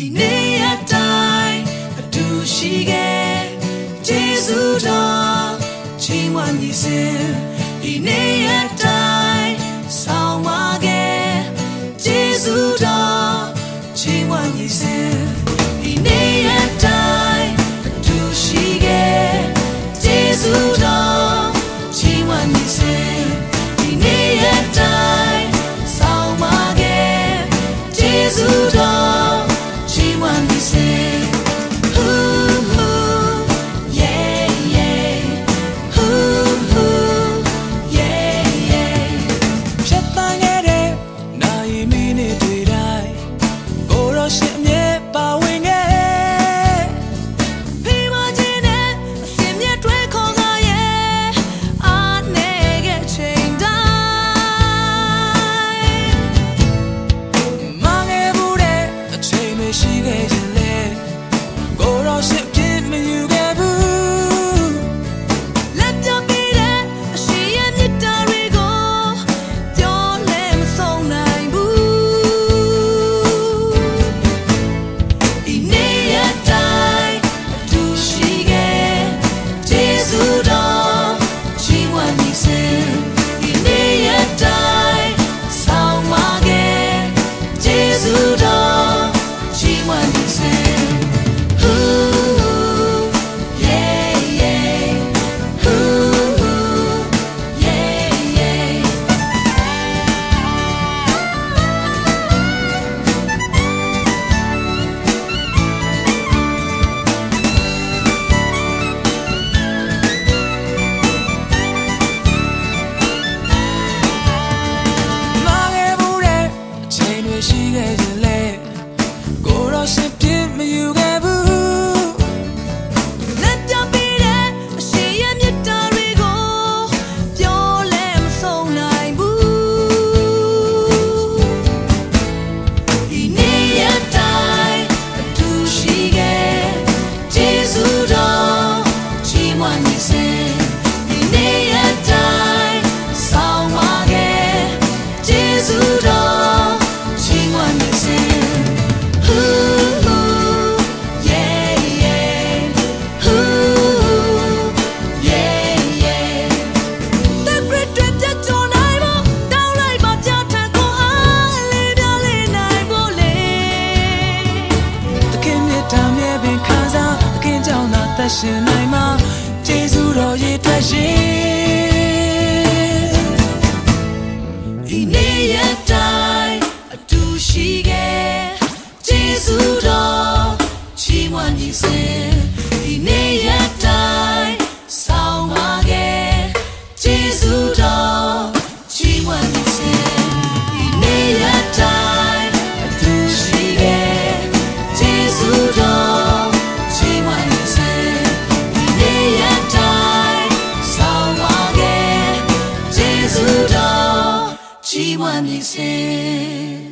ဤနေ့အတိုင်းအတူရှိခဲ့ဂျေဇုတော်ချိန်ဝမ်းကြီးစင်ဤနေ့အတိုင်းဆောင်ပါခဲ့ဂျေဇုတော်ချိန်ဝမ်းကြီးစင် day I worshipped him, you သက်ရှင်နိုင်မှာကျေးဇူးတော်ရည်ထွက်ရှင်ဒီနေ့ရက်တိုင်းအတူရှိခဲ့ကျေးဇူးတော်ချီးမွမ်းကြည့်စေ 寂寞的心。